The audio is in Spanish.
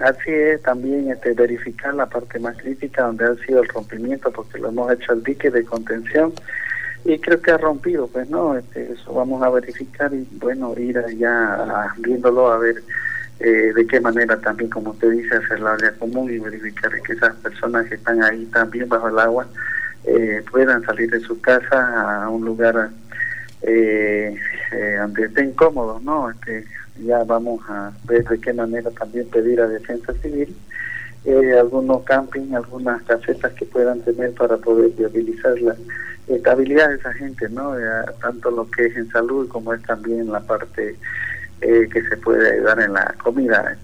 así es, también este, verificar la parte más crítica donde ha sido el rompimiento, porque lo hemos hecho al dique de contención y creo que ha rompido, pues no, este, eso vamos a verificar y bueno, ir allá viéndolo a ver eh, de qué manera también, como usted dice, hacer la área común y verificar que esas personas que están ahí también bajo el agua eh, puedan salir de su casa a un lugar eh, eh, donde estén cómodos, ¿no? Este, ya vamos a ver de qué manera también pedir a Defensa Civil eh, algunos camping, algunas casetas que puedan tener para poder viabilizar la estabilidad de esa gente, ¿no? tanto lo que es en salud como es también la parte que se puede ayudar en la comida.